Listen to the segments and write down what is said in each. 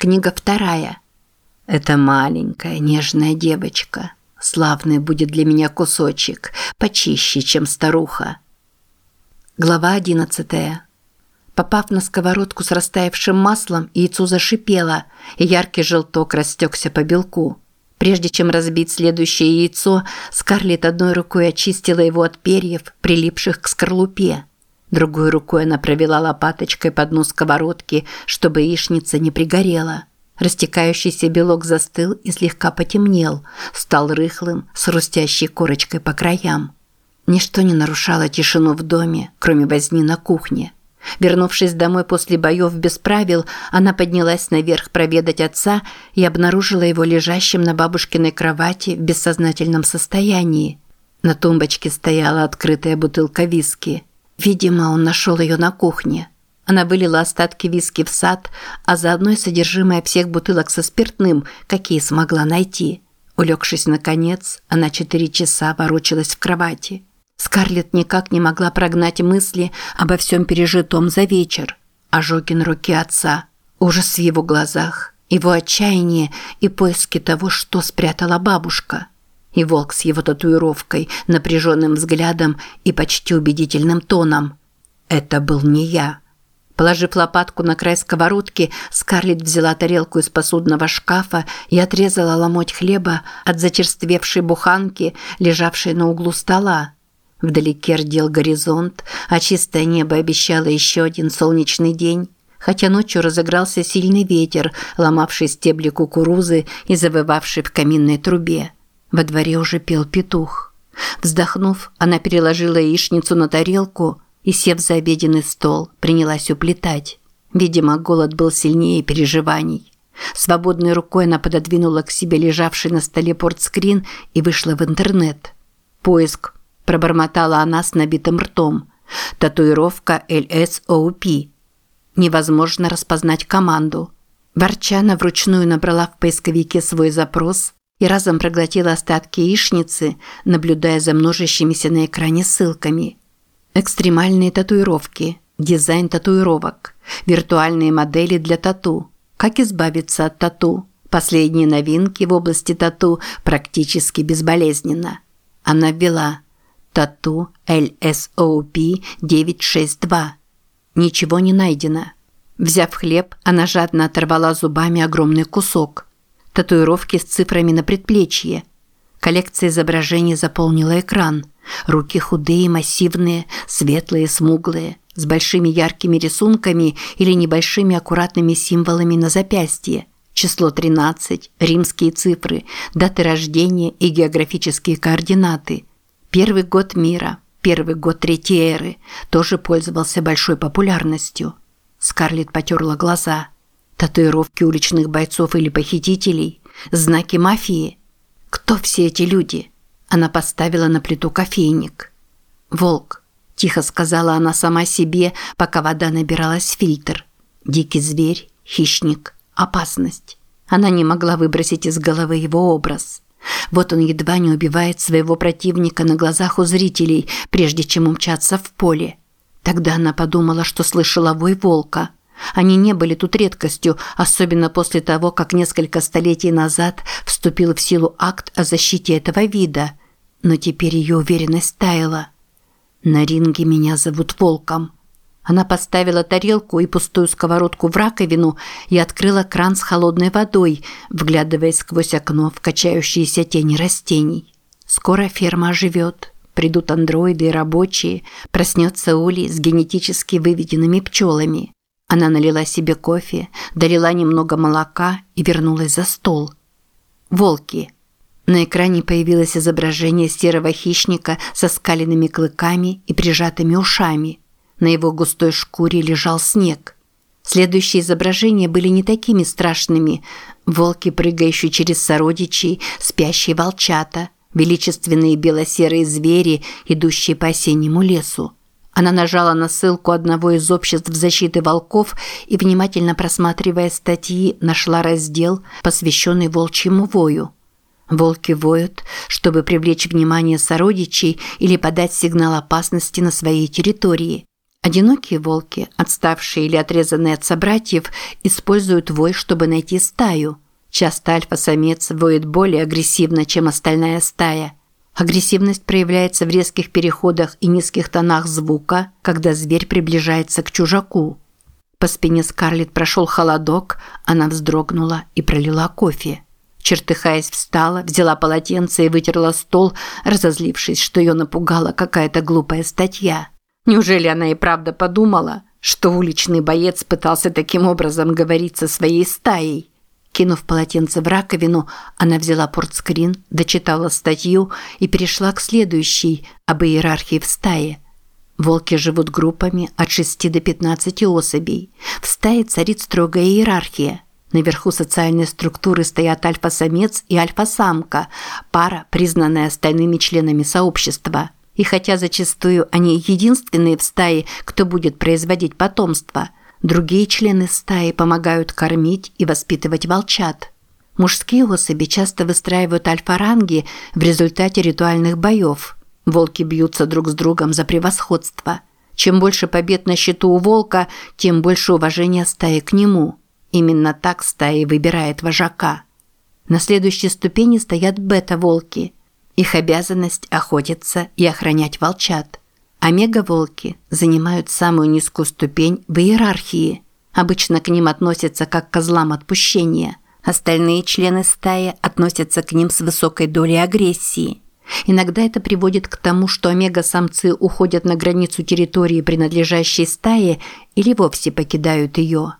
Книга вторая. Это маленькая нежная девочка. Славный будет для меня кусочек, почище, чем старуха. Глава одиннадцатая. Попав на сковородку с растаявшим маслом, яйцо зашипело, и яркий желток растекся по белку. Прежде чем разбить следующее яйцо, Скарлетт одной рукой очистила его от перьев, прилипших к скорлупе. Другой рукой она провела лопаточкой по дну сковородки, чтобы яичница не пригорела. Растекающийся белок застыл и слегка потемнел, стал рыхлым, с хрустящей корочкой по краям. Ничто не нарушало тишину в доме, кроме возни на кухне. Вернувшись домой после боев без правил, она поднялась наверх проведать отца и обнаружила его лежащим на бабушкиной кровати в бессознательном состоянии. На тумбочке стояла открытая бутылка виски. Видимо, он нашел ее на кухне. Она вылила остатки виски в сад, а заодно и содержимое всех бутылок со спиртным, какие смогла найти. Улегшись наконец, она четыре часа ворочалась в кровати. Скарлетт никак не могла прогнать мысли обо всем пережитом за вечер. Ожоги на руке отца, ужас в его глазах, его отчаяние и поиски того, что спрятала бабушка. И волк с его татуировкой, напряженным взглядом и почти убедительным тоном. «Это был не я». Положив лопатку на край сковородки, Скарлетт взяла тарелку из посудного шкафа и отрезала ломоть хлеба от зачерствевшей буханки, лежавшей на углу стола. Вдалеке рдел горизонт, а чистое небо обещало еще один солнечный день. Хотя ночью разыгрался сильный ветер, ломавший стебли кукурузы и завывавший в каминной трубе. Во дворе уже пел петух. Вздохнув, она переложила яичницу на тарелку и, сев за обеденный стол, принялась уплетать. Видимо, голод был сильнее переживаний. Свободной рукой она пододвинула к себе лежавший на столе портскрин и вышла в интернет. Поиск пробормотала она с набитым ртом. Татуировка LSOP. Невозможно распознать команду. Ворчана вручную набрала в поисковике свой запрос и разом проглотила остатки яичницы, наблюдая за множащимися на экране ссылками. Экстремальные татуировки, дизайн татуировок, виртуальные модели для тату. Как избавиться от тату? Последние новинки в области тату практически безболезненно. Она ввела Тату LSOP 962. Ничего не найдено. Взяв хлеб, она жадно оторвала зубами огромный кусок. Татуировки с цифрами на предплечье. Коллекция изображений заполнила экран. Руки худые, массивные, светлые, смуглые, с большими яркими рисунками или небольшими аккуратными символами на запястье. Число 13, римские цифры, даты рождения и географические координаты – Первый год мира, первый год Третьей эры тоже пользовался большой популярностью. Скарлетт потерла глаза. Татуировки уличных бойцов или похитителей, знаки мафии. Кто все эти люди? Она поставила на плиту кофейник. «Волк», – тихо сказала она сама себе, пока вода набиралась в фильтр. «Дикий зверь, хищник, опасность». Она не могла выбросить из головы его образ. Вот он едва не убивает своего противника на глазах у зрителей, прежде чем умчаться в поле. Тогда она подумала, что слышала вой волка. Они не были тут редкостью, особенно после того, как несколько столетий назад вступил в силу акт о защите этого вида. Но теперь ее уверенность таяла. На ринге меня зовут Волком. Она поставила тарелку и пустую сковородку в раковину и открыла кран с холодной водой, вглядываясь сквозь окно в качающиеся тени растений. Скоро ферма оживет. Придут андроиды и рабочие, проснется Ули с генетически выведенными пчелами. Она налила себе кофе, долила немного молока и вернулась за стол. Волки. На экране появилось изображение серого хищника со скаленными клыками и прижатыми ушами – на его густой шкуре лежал снег. Следующие изображения были не такими страшными. Волки, прыгающие через сородичей, спящие волчата, величественные бело-серые звери, идущие по осеннему лесу. Она нажала на ссылку одного из обществ защиты волков и, внимательно просматривая статьи, нашла раздел, посвященный волчьему вою. Волки воют, чтобы привлечь внимание сородичей или подать сигнал опасности на своей территории. Одинокие волки, отставшие или отрезанные от собратьев, используют вой, чтобы найти стаю. Часто альфа-самец воет более агрессивно, чем остальная стая. Агрессивность проявляется в резких переходах и низких тонах звука, когда зверь приближается к чужаку. По спине Скарлетт прошел холодок, она вздрогнула и пролила кофе. Чертыхаясь, встала, взяла полотенце и вытерла стол, разозлившись, что ее напугала какая-то глупая статья. Неужели она и правда подумала, что уличный боец пытался таким образом говорить со своей стаей? Кинув полотенце в раковину, она взяла портскрин, дочитала статью и перешла к следующей об иерархии в стае. Волки живут группами от 6 до 15 особей. В стае царит строгая иерархия. Наверху социальной структуры стоят альфа-самец и альфа-самка, пара, признанная остальными членами сообщества – и хотя зачастую они единственные в стае, кто будет производить потомство, другие члены стаи помогают кормить и воспитывать волчат. Мужские особи часто выстраивают альфа-ранги в результате ритуальных боев. Волки бьются друг с другом за превосходство. Чем больше побед на счету у волка, тем больше уважения стаи к нему. Именно так стая выбирает вожака. На следующей ступени стоят бета-волки – их обязанность охотиться и охранять волчат. Омега-волки занимают самую низкую ступень в иерархии. Обычно к ним относятся как к козлам отпущения. Остальные члены стаи относятся к ним с высокой долей агрессии. Иногда это приводит к тому, что омега-самцы уходят на границу территории, принадлежащей стае, или вовсе покидают ее.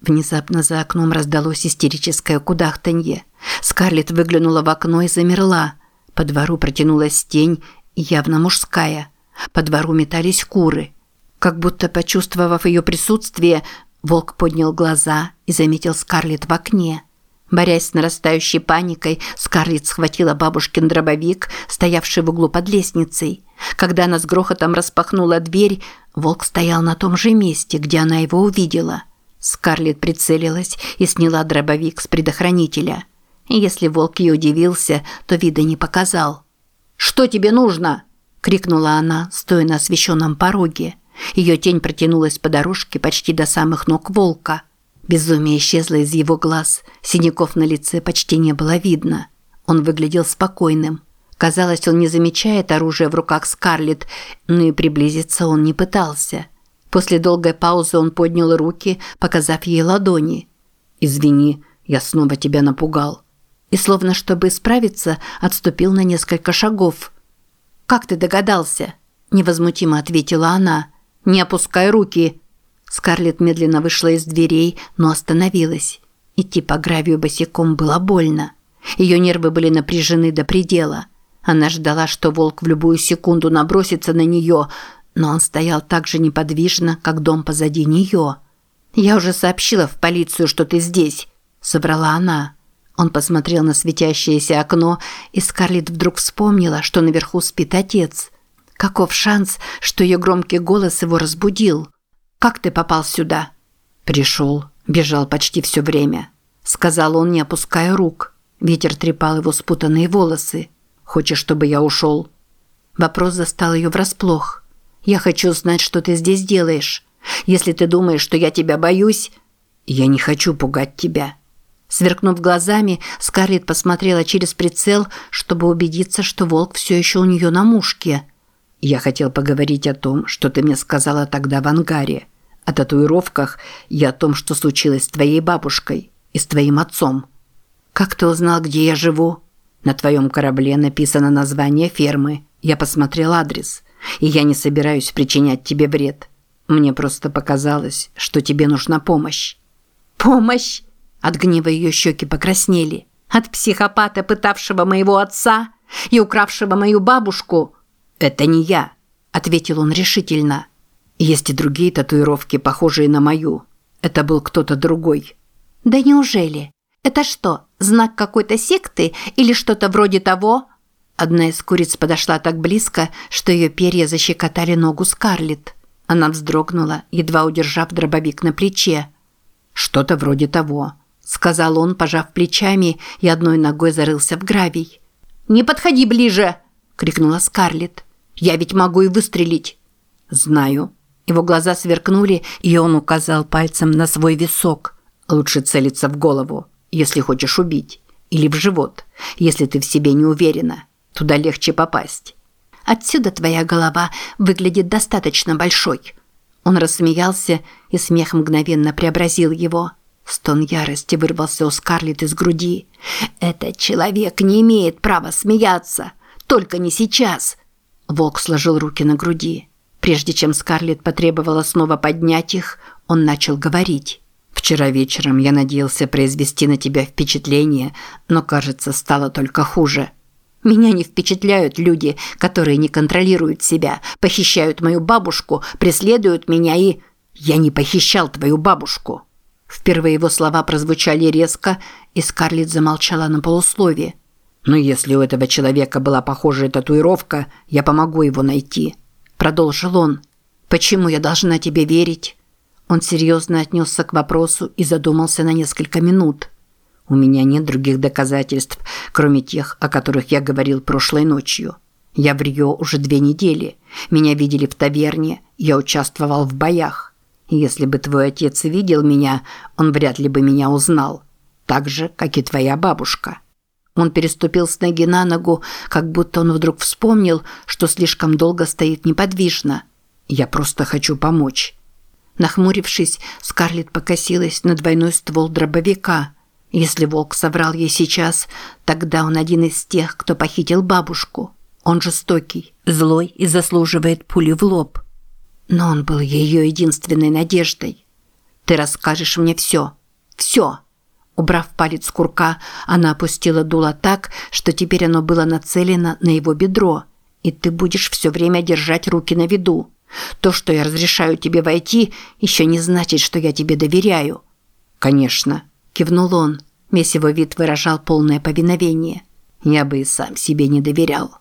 Внезапно за окном раздалось истерическое кудахтанье. Скарлетт выглянула в окно и замерла – по двору протянулась тень, явно мужская. По двору метались куры. Как будто почувствовав ее присутствие, волк поднял глаза и заметил Скарлетт в окне. Борясь с нарастающей паникой, Скарлетт схватила бабушкин дробовик, стоявший в углу под лестницей. Когда она с грохотом распахнула дверь, волк стоял на том же месте, где она его увидела. Скарлетт прицелилась и сняла дробовик с предохранителя – если волк и удивился, то вида не показал. «Что тебе нужно?» – крикнула она, стоя на освещенном пороге. Ее тень протянулась по дорожке почти до самых ног волка. Безумие исчезло из его глаз, синяков на лице почти не было видно. Он выглядел спокойным. Казалось, он не замечает оружие в руках Скарлетт, но и приблизиться он не пытался. После долгой паузы он поднял руки, показав ей ладони. «Извини, я снова тебя напугал» и, словно чтобы исправиться, отступил на несколько шагов. «Как ты догадался?» – невозмутимо ответила она. «Не опускай руки!» Скарлетт медленно вышла из дверей, но остановилась. Идти по гравию босиком было больно. Ее нервы были напряжены до предела. Она ждала, что волк в любую секунду набросится на нее, но он стоял так же неподвижно, как дом позади нее. «Я уже сообщила в полицию, что ты здесь», – собрала она. Он посмотрел на светящееся окно, и Скарлетт вдруг вспомнила, что наверху спит отец. Каков шанс, что ее громкий голос его разбудил? «Как ты попал сюда?» «Пришел. Бежал почти все время», – сказал он, не опуская рук. Ветер трепал его спутанные волосы. «Хочешь, чтобы я ушел?» Вопрос застал ее врасплох. «Я хочу знать, что ты здесь делаешь. Если ты думаешь, что я тебя боюсь...» «Я не хочу пугать тебя», Сверкнув глазами, Скарлетт посмотрела через прицел, чтобы убедиться, что волк все еще у нее на мушке. «Я хотел поговорить о том, что ты мне сказала тогда в ангаре. О татуировках и о том, что случилось с твоей бабушкой и с твоим отцом. Как ты узнал, где я живу? На твоем корабле написано название фермы. Я посмотрел адрес. И я не собираюсь причинять тебе вред. Мне просто показалось, что тебе нужна помощь». «Помощь?» От гнева ее щеки покраснели. От психопата, пытавшего моего отца и укравшего мою бабушку. «Это не я», – ответил он решительно. «Есть и другие татуировки, похожие на мою. Это был кто-то другой». «Да неужели? Это что, знак какой-то секты или что-то вроде того?» Одна из куриц подошла так близко, что ее перья защекотали ногу Скарлетт. Она вздрогнула, едва удержав дробовик на плече. «Что-то вроде того», сказал он, пожав плечами и одной ногой зарылся в гравий. «Не подходи ближе!» – крикнула Скарлетт. «Я ведь могу и выстрелить!» «Знаю. Его глаза сверкнули, и он указал пальцем на свой висок. Лучше целиться в голову, если хочешь убить, или в живот, если ты в себе не уверена. Туда легче попасть. Отсюда твоя голова выглядит достаточно большой. Он рассмеялся, и смех мгновенно преобразил его. Стон ярости вырвался у Скарлетт из груди. «Этот человек не имеет права смеяться! Только не сейчас!» Волк сложил руки на груди. Прежде чем Скарлетт потребовала снова поднять их, он начал говорить. «Вчера вечером я надеялся произвести на тебя впечатление, но, кажется, стало только хуже. Меня не впечатляют люди, которые не контролируют себя, похищают мою бабушку, преследуют меня и... Я не похищал твою бабушку». Впервые его слова прозвучали резко, и Скарлетт замолчала на полусловие. «Но если у этого человека была похожая татуировка, я помогу его найти», – продолжил он. «Почему я должна тебе верить?» Он серьезно отнесся к вопросу и задумался на несколько минут. «У меня нет других доказательств, кроме тех, о которых я говорил прошлой ночью. Я в Рио уже две недели. Меня видели в таверне, я участвовал в боях. Если бы твой отец видел меня, он вряд ли бы меня узнал. Так же, как и твоя бабушка». Он переступил с ноги на ногу, как будто он вдруг вспомнил, что слишком долго стоит неподвижно. «Я просто хочу помочь». Нахмурившись, Скарлетт покосилась на двойной ствол дробовика. Если волк соврал ей сейчас, тогда он один из тех, кто похитил бабушку. Он жестокий, злой и заслуживает пули в лоб. Но он был ее единственной надеждой. «Ты расскажешь мне все. Все!» Убрав палец с курка, она опустила дуло так, что теперь оно было нацелено на его бедро. «И ты будешь все время держать руки на виду. То, что я разрешаю тебе войти, еще не значит, что я тебе доверяю». «Конечно», – кивнул он. Весь его вид выражал полное повиновение. «Я бы и сам себе не доверял».